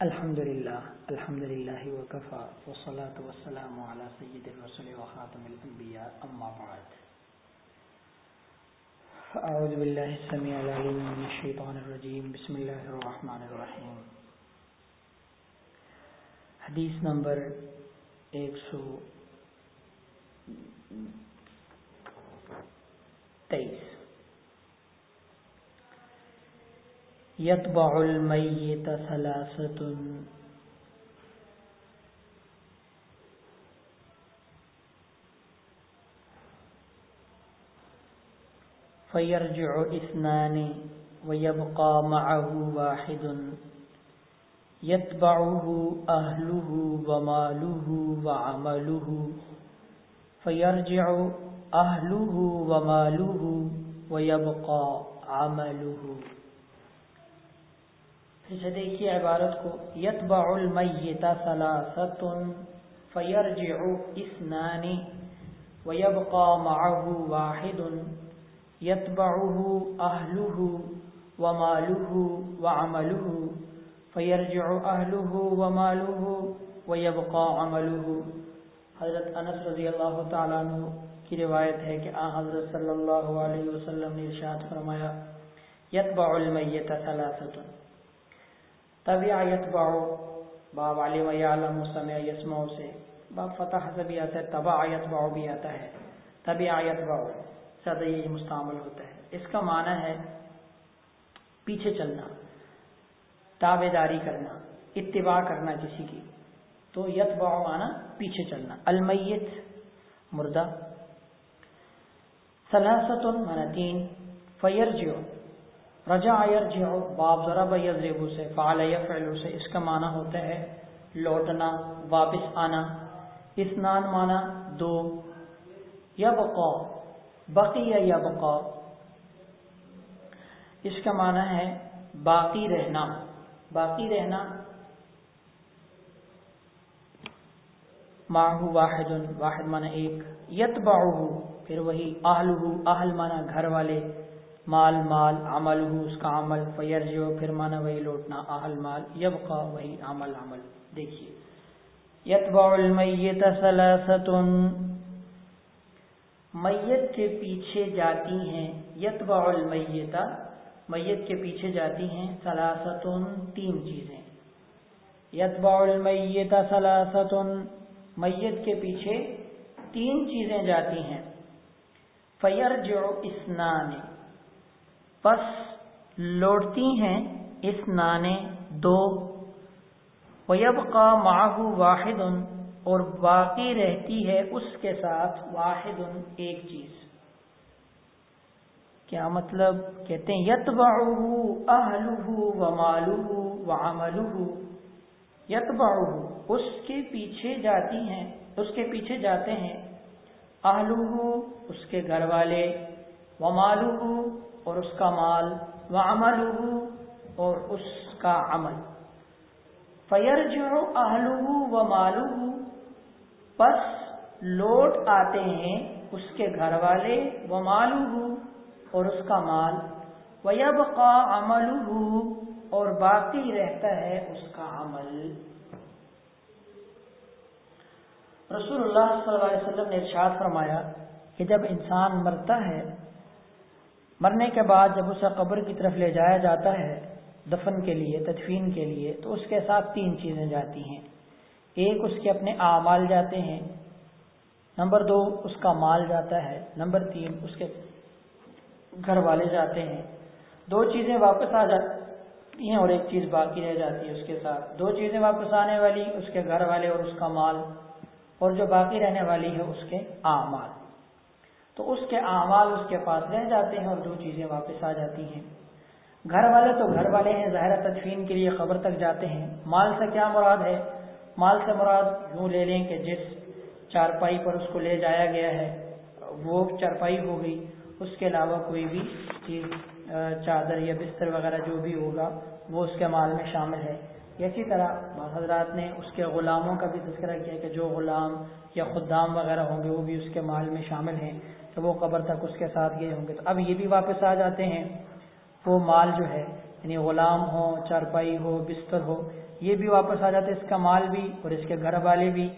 الحمد لله الحمد لله وكفى والصلاة والسلام على سيد الرسل وخاتم الأنبياء أما بعد. فأعوذ بالله السميع العليم من الشيطان الرجيم بسم الله الرحمن الرحيم حدیث نمبر ایک سو تیئیس. يتبع الميت ثلاثة فيرجع اثنان ويبقى معه واحد يتبعه أهله وماله وعمله فيرجع أهله وماله ويبقى عمله پھر سے دیکھیے عبارت کو، یتبع المیت ثلاثت فیرجع اثنان ویبقى معه واحد، یتبعه اہلہ ومالہ وعملہ فیرجع اہلہ ومالہ ویبقى عملہ حضرت انس رضی اللہ تعالیٰ عنہ کی روایت ہے کہ آن حضرت صلی اللہ علیہ وسلم نے ارشاد فرمایا، یتبع المیت ثلاثت طبی آیت باؤ۔ باب علم یعلم سمع یسمع سے۔ باب فتح سے بھی آتا ہے، تبا آیت باؤ بھی آتا ہے۔ طبی آیت باؤ زیادہ یہ مستعمل ہوتا ہے۔ اس کا معنی ہے پیچھے چلنا، تابے داری کرنا، اتباع کرنا کسی کی۔ تو یت باؤ معنی پیچھے چلنا۔ المیت مردہ۔ سلاست معنی تین۔ فیر جو رجا یرجع باب ضرب یضرب سے، فعل یفعل سے، اس کا معنی ہوتا ہے لوٹنا، واپس آنا اسنان معنی دو، یبقا، بقی یبقا۔ اس کا معنی ہے باقی رہنا باقی رہنا ماہو واحد واحد معنی ایک یتبعہ پھر وہی اہلہ، اہل معنی گھر والے۔ مال مال، عمل ہو، اس کا عمل فیر جو پھر مانا وہی لوٹنا، اہل مال یب کا وہی عمل عمل۔ دیکھیے۔ یتبع المیت سلاست میت کے پیچھے جاتی ہیں، یتبع المیت۔ میت کے پیچھے جاتی ہیں سلاست تین چیزیں۔ یتبع المیت سلاست میت کے پیچھے تین چیزیں جاتی ہیں۔ فیر جو اسنان پس لوٹتی ہیں اس نانے دو۔ ویب کا ماہو واحد اور باقی رہتی ہے اس کے ساتھ واحد ایک چیز۔ کیا مطلب؟ کہتے ہیں یت اہلہ و مالو و عملہ۔ یت اس کے پیچھے جاتی ہیں، اس کے پیچھے جاتے ہیں۔ اہلہ اس کے گھر والے۔ و مالو اور اس کا مال و عمل اور اس کا عمل۔ فیر جو اہلو و مالو پس لوٹ آتے ہیں اس کے گھر والے و مالو اور اس کا مال۔ ویب کا عمل اور باقی رہتا ہے اس کا عمل۔ رسول اللہ صلی اللہ علیہ وسلم نے ارشاد فرمایا کہ جب انسان مرتا ہے مرنے کے بعد جب اسے قبر کی طرف لے جایا جاتا ہے، دفن کے لیے، تدفین کے لیے، تو اس کے ساتھ تین چیزیں جاتی ہیں۔ ایک، اس کے اپنے اعمال جاتے ہیں۔ نمبر دو، اس کا مال جاتا ہے۔ نمبر تین، اس کے گھر والے جاتے ہیں۔ دو چیزیں واپس آ جاتی ہیں اور ایک چیز باقی رہ جاتی ہے اس کے ساتھ۔ دو چیزیں واپس آنے والی، اس کے گھر والے اور اس کا مال، اور جو باقی رہنے والی ہے، اس کے اعمال۔ تو اس کے اعمال اس کے پاس رہ جاتے ہیں اور دو چیزیں واپس آ جاتی ہیں۔ گھر والے تو گھر والے ہیں ظاہر تدفین کے لیے خبر تک جاتے ہیں۔ مال سے کیا مراد ہے؟ مال سے مراد یوں لے لیں کہ جس چارپائی پر اس کو لے جایا گیا ہے، وہ چارپائی ہو گئی۔ اس کے علاوہ کوئی بھی چیز چادر یا بستر وغیرہ جو بھی ہوگا، وہ اس کے مال میں شامل ہے۔ اسی طرح حضرات نے اس کے غلاموں کا بھی تذکرہ کیا کہ جو غلام یا خدام وغیرہ ہوں گے، وہ بھی اس کے مال میں شامل ہیں۔ تو وہ قبر تک اس کے ساتھ گئے ہوں گے۔ تو اب یہ بھی واپس آ جاتے ہیں۔ وہ مال جو ہے یعنی غلام ہو، چارپائی ہو، بستر ہو، یہ بھی واپس آ جاتا ہے اس کا مال بھی اور اس کے گھر والے بھی۔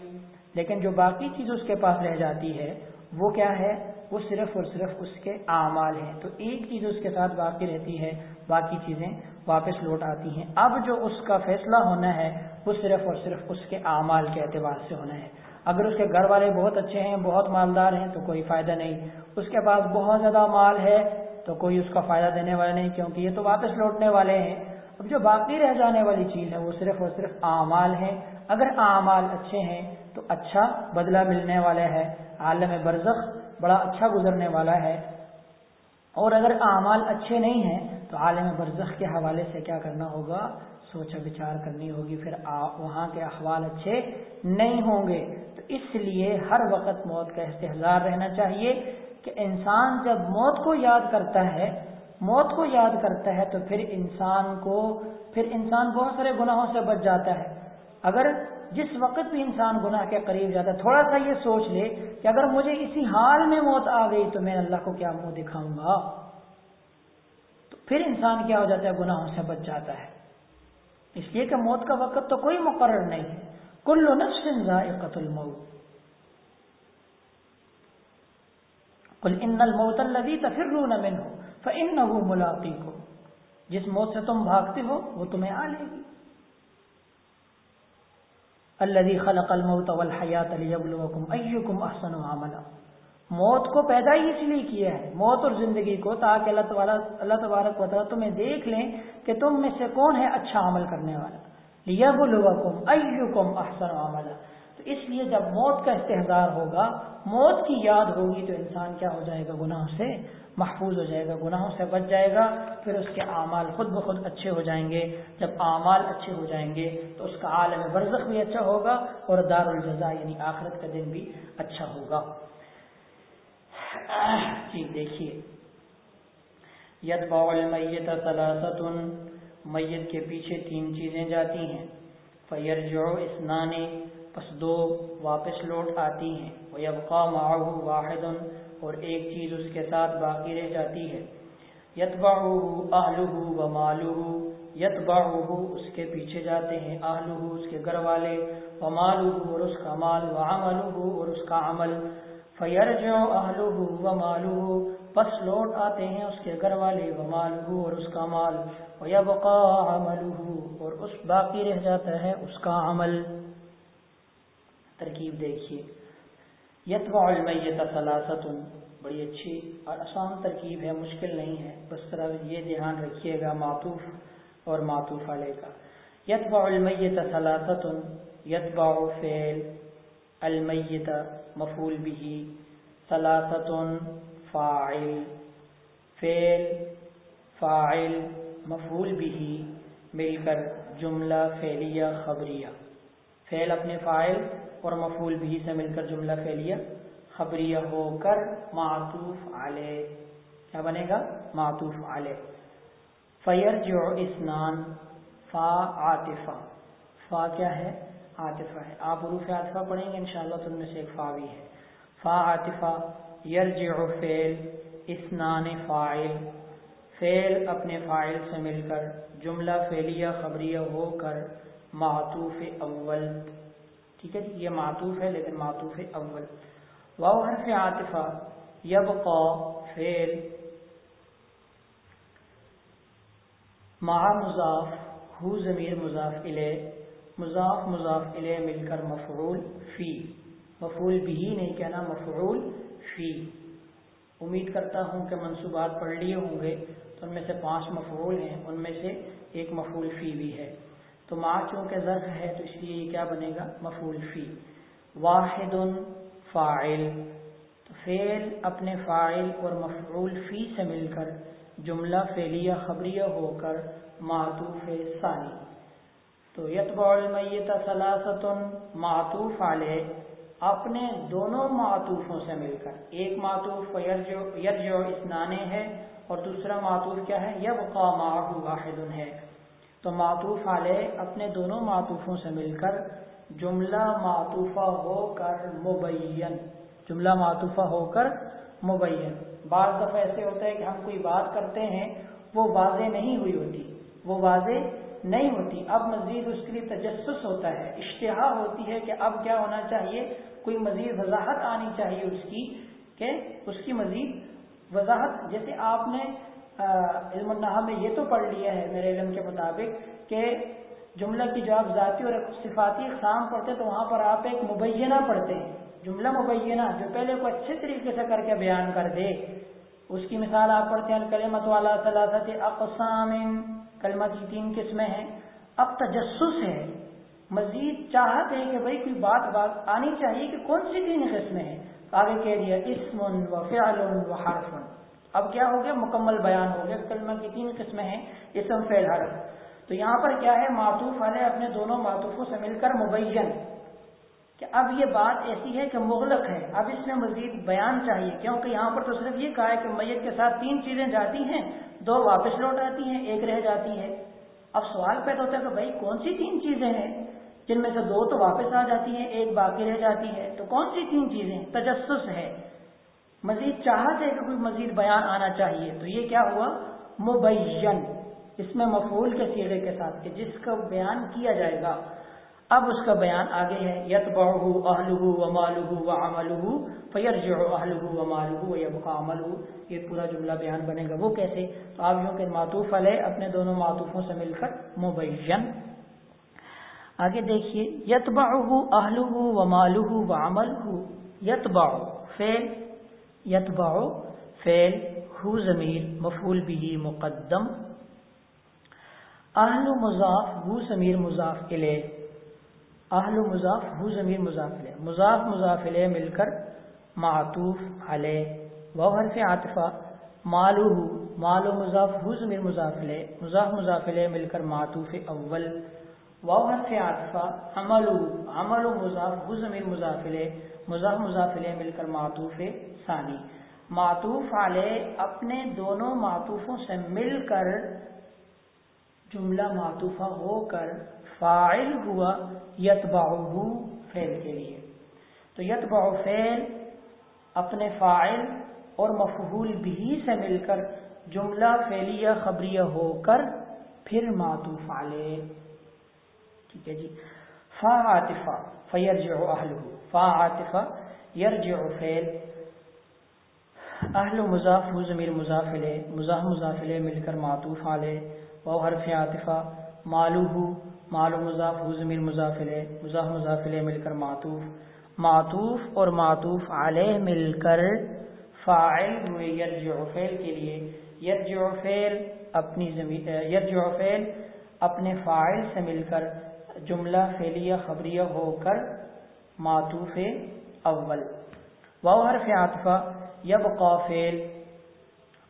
لیکن جو باقی چیز اس کے پاس رہ جاتی ہے، وہ کیا ہے؟ وہ صرف اور صرف اس کے اعمال ہیں۔ تو ایک چیز اس کے ساتھ باقی رہتی ہے، باقی چیزیں واپس لوٹ آتی ہیں۔ اب جو اس کا فیصلہ ہونا ہے، وہ صرف اور صرف اس کے اعمال کے اعتبار سے ہونا ہے۔ اگر اس کے گھر والے بہت اچھے ہیں، بہت مالدار ہیں، تو کوئی فائدہ نہیں۔ اس کے پاس بہت زیادہ مال ہے، تو کوئی اس کا فائدہ دینے والا نہیں، کیونکہ یہ تو واپس لوٹنے والے ہیں۔ اب جو باقی رہ جانے والی چیز ہے، وہ صرف اور صرف اعمال ہیں۔ اگر اعمال اچھے ہیں، تو اچھا بدلہ ملنے والا ہے۔ عالم برزخ بڑا اچھا گزرنے والا ہے۔ اور اگر اعمال اچھے نہیں ہیں، تو عالم برزخ کے حوالے سے کیا کرنا ہوگا؟ سوچا بچار کرنی ہوگی، پھر وہاں کے احوال اچھے نہیں ہوں گے۔ تو اس لیے ہر وقت موت کا استحصار رہنا چاہیے کہ انسان جب موت کو یاد کرتا ہے، موت کو یاد کرتا ہے تو پھر انسان کو، پھر انسان بہت سارے گناہوں سے بچ جاتا ہے۔ اگر جس وقت بھی انسان گناہ کے قریب جاتا ہے، تھوڑا سا یہ سوچ لے کہ اگر مجھے اسی حال میں موت آ گئی تو میں اللہ کو کیا منہ دکھاؤں گا؟ تو پھر انسان کیا ہو جاتا ہے؟ گناہوں سے بچ جاتا ہے۔ اس لیے کہ موت کا وقت تو کوئی مقرر نہیں ہے۔ کل نفس ذائقت الموت۔ کل ان الموت الذي تفرون منه فانه ملاقيكم جس موت سے تم بھاگتے ہو وہ تمہیں آ لے گی۔ الذي خلق الموت والحیات ليبلوكم ايكم احسن عملا۔ موت کو پیدا ہی اس لیے کیا ہے۔ موت اور زندگی کو تاکہ اللہ تبارک اللہ تبارک و تعالیٰ تمہیں دیکھ لیں کہ تم میں سے کون ہے اچھا عمل کرنے والا۔ لیبلوکم ایکم احسن عملا۔ تو اس لیے جب موت کا استحصار ہوگا، موت کی یاد ہوگی تو انسان کیا ہو جائے گا؟ گناہوں سے محفوظ ہو جائے گا، گناہوں سے بچ جائے گا۔ پھر اس کے اعمال خود بخود اچھے ہو جائیں گے۔ جب اعمال اچھے ہو جائیں گے تو اس کا عالم برزخ بھی اچھا ہوگا اور دار الجزا یعنی آخرت کا دن بھی اچھا ہوگا۔ جی دیکھیے۔ ید باول میت ثلاثت میت کے پیچھے تین چیزیں جاتی ہیں۔ فیر جو اسنانے پس دو واپس لوٹ آتی ہیں۔ وہ معاہ واحد اور ایک چیز اس کے ساتھ باقی رہ جاتی ہے۔ یتبا آلو و مالو یتبا اس کے پیچھے جاتے ہیں آلو اس کے گھر والے، و مالو اور اس کا مال، و عملو اور اس کا عمل۔ فیر جو آلو و مالو پس لوٹ آتے ہیں اس کے گھر والے و مالو اور اس کا مال و یبقا اور اس باقی رہ جاتا ہے اس کا عمل۔ ترکیب دیکھیے۔ یتبع المیت ثلاثت بڑی اچھی اور آسان ترکیب ہے، مشکل نہیں ہے۔ بس طرح یہ دھیان رکھیے گا، معطوف اور معطوف علیہ کا۔ یتبع المیت ثلاثت یتبع فعل۔ المیت مفعول به ثلاثت فاعل، فعل، فاعل مفعول به، مل کر جملہ فعلیہ خبریہ، فعل اپنے فاعل اور مفول بھی سے مل کر جملہ فعلیہ خبریہ ہو کر معطوف علیہ کیا بنے گا؟ معطوف علیہ فیر جو اسنان فا عاطفہ، فا کیا ہے؟ عاطفہ ہے۔ آپ عروف عاطفہ پڑھیں گے، انشاءاللہ تو ان میں سے ایک فا بھی ہے۔ فا عاطفہ یرجع فعل اسنان فاعل۔ فعل اپنے فاعل سے مل کر، جملہ فعلیہ، خبریہ ہو کر۔ معطوف اول۔ ٹھیک ہے جی، یہ معطوف ہے لیکن معطوف اول۔ واؤ حرف عاطفہ، یبقا فعل۔ مع مضاف، ہو ضمیر مضاف الیہ۔ مضاف مضاف الیہ مل کر مفعول فی۔ مفعول بھی نہیں کہنا، مفعول فی۔ امید کرتا ہوں کہ منصوبات پڑھ لیے ہوں گے۔ تو ان میں سے پانچ مفعول ہیں، ان میں سے ایک مفعول فی بھی ہے۔ تو ماں چونکہ ظرف ہے، تو اس لیے یہ کیا بنے گا؟ مفول فی۔ واحد فاعل۔ تو فعل اپنے فاعل اور مفعول فی سے مل کر جملہ فعلیہ، خبریہ ہو کر معطوف ثانی۔ تو یتبع المیت ثلاثت معطوف علیہ، اپنے دونوں معطوفوں سے مل کر۔ ایک معطوف یرجو اسنانے ہے، اور دوسرا معطوف کیا ہے؟ یبقا معه واحد ہے۔ تو معطوف علیہ اپنے دونوں معطوفوں سے مل کر، جملہ معطوفہ ہو کر مبین۔ جملہ معطوفہ ہو کر مبین۔ بعض دفعہ ایسے ہوتا ہے کہ ہم کوئی بات کرتے ہیں، وہ واضح نہیں ہوئی ہوتی۔ وہ واضح نہیں ہوتی۔ اب مزید اس کے لیے تجسس ہوتا ہے، اشتہا ہوتی ہے کہ اب کیا ہونا چاہیے؟ کوئی مزید وضاحت آنی چاہیے اس کی، کہ اس کی مزید وضاحت۔ جیسے آپ نے علم النحا میں یہ تو پڑھ لیا ہے میرے علم کے مطابق کہ جملہ کی جو آپ ذاتی اور صفاتی اقسام پڑھتے تو وہاں پر آپ ایک مبینہ پڑھتے ہیں۔ جملہ مبینہ جو پہلے کو اچھے طریقے سے کر کے بیان کر دے۔ اس کی مثال آپ پڑھتے ہیں کلمت والا ثلاثت اقسام۔ کلمہ کی تین قسمیں ہیں۔ اب تجسس ہے۔ مزید چاہت ہے کہ بھائی کوئی بات بات آنی چاہیے کہ کون سی تین قسمیں ہیں؟ آگے کہہ دیا، اسم و فعل و حرف۔ اب کیا ہو گیا؟ مکمل بیان ہو گیا۔ کلمہ کی تین قسمیں ہیں، اسم، فعل، حرف۔ تو یہاں پر کیا ہے؟ معطوف والے اپنے دونوں معطوفوں سے مل کر مبین۔ کہ اب یہ بات ایسی ہے کہ مغلق ہے۔ اب اس میں مزید بیان چاہیے۔ کیونکہ یہاں پر تو صرف یہ کہا ہے کہ میت کے ساتھ تین چیزیں جاتی ہیں۔ دو واپس لوٹ آتی ہیں، ایک رہ جاتی ہے اب سوال پیدا ہوتا ہے کہ بھائی کون سی تین چیزیں ہیں جن میں سے دو تو واپس آ جاتی ہیں، ایک باقی رہ جاتی ہے؟ تو کون سی تین چیزیں تجسس ہے۔ مزید چاہت ہے کہ کوئی مزید بیان آنا چاہیے۔ تو یہ کیا ہوا؟ مبین، اس میں مفول کے سیرے کے ساتھ کہ جس کا بیان کیا جائے گا۔ اب اس کا بیان آگے ہے یت بہو اہلو و مالو و عملو فیر جو اہلو و مالو و یب یہ پورا جملہ بیان بنے گا وہ کیسے؟ تو آپ یوں کہ معطوف علیہ اپنے دونوں معطوفوں سے مل کر مبین. آگے دیکھیے یت بہو اہلو و مالو و عمل یت باؤ فیل یت باؤ فیل ہو ضمیر مفول بھی مقدم. اہل مضاف، ہو ضمیر مضاف علیہ اہل مضاف ہو ضمیر مضاف علیہ مضاف مضاف علیہ مل کر معطوف علیہ وہ حرف عاطفہ مالو مالو مضاف ہو ضمیر مضاف علیہ مضاف مضاف علیہ مل کر معطوف اول۔ وہ حرف عاطفہ عمل عمل مضاف ہو ضمیر مضاف علیہ مضاف مضاف علیہ مل کر معطوف ثانی۔ معطوف علیہ اپنے دونوں معطوفوں سے مل کر جملہ معطوفہ ہو کر فائل ہوا یتبع فعل کے لیے۔ تو یتبع فعل اپنے فائل اور مفہول بھی سے مل کر جملہ فعلیہ خبریہ ہو کر پھر معطوف علیہ ٹھیک ہے جی۔ فا عاطفہ فیرجع اہلہ۔ فا عاطفہ یرجع فعل۔ اہل مضاف ضمیر مضاف علیہ مضاف مضاف علیہ مل کر معطوف علیہ وہ حرف عاطفہ۔ مالو ہو مالو مضاف ہو ضمیر مضافل مضاف مضافل مل کر معطوف۔ معطوف اور معطوف علیہ مل کر فاعل ہوئے یرجع فعل کے لیے۔ یرجع فعل اپنی زمین یرجع فعل اپنے فاعل سے مل کر جملہ فعلیہ، خبریہ ہو کر معطوف اول۔ وہ حرف عاطفہ یبقى فعل،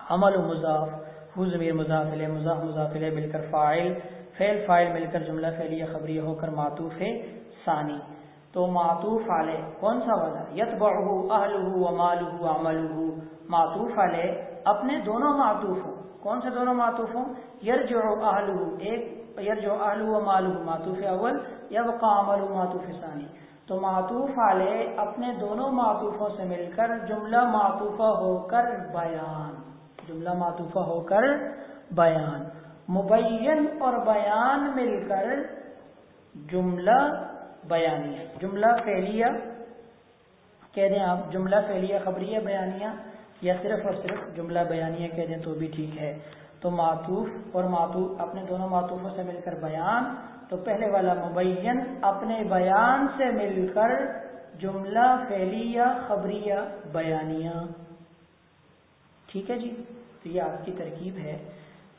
عمل مضاف۔ ہو ضمیر مضافل مضاف مضافل مل کر فائل فعل فائل مل کر جملہ فعلیہ خبری ہو کر معطوف ثانی۔ تو معطوف علیہ، کون سا والا یتبعہ اہلہ و مالہ عملہ۔ معطوف علیہ اپنے دونوں معطوف ہوں۔ کون سے دونوں معطوف ہوں؟ یرجع اہلہ، ایک یرجع اہلہ و مالہ۔ معطوف اول یبقى عملہ، معطوف ثانی۔ تو معطوف علیہ اپنے دونوں معطوفوں سے مل کر جملہ معطوفہ ہو کر بیان۔ جملہ معطوفہ ہو کر بیان۔ مبین اور بیان مل کر جملہ بیانیہ، جملہ فعلیہ، کہہ دیں آپ جملہ فعلیہ خبریہ بیانیہ یا صرف اور صرف جملہ بیانیہ کہہ دیں تو بھی ٹھیک ہے۔ تو معطوف اور معطوف، اپنے دونوں معطوفوں سے مل کر بیان۔ تو پہلے والا مبین، اپنے بیان سے مل کر جملہ فعلیہ خبریہ بیانیہ۔ ٹھیک ہے جی؟ تو یہ آپ کی ترکیب ہے۔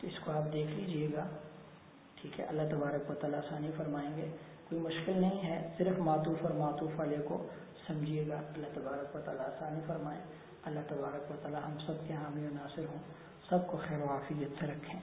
اس کو آپ دیکھ لیجیے گا۔ ٹھیک ہے، اللہ تبارک و تعالیٰ آسانی فرمائیں گے۔ کوئی مشکل نہیں ہے، صرف معطوف اور معطوف والے کو سمجھیے گا۔ اللہ تبارک و تعالیٰ آسانی فرمائیں۔ اللہ تبارک و تعالیٰ ہم سب کے حامی و ناصر ہوں۔ سب کو خیر و عافیت سے رکھیں۔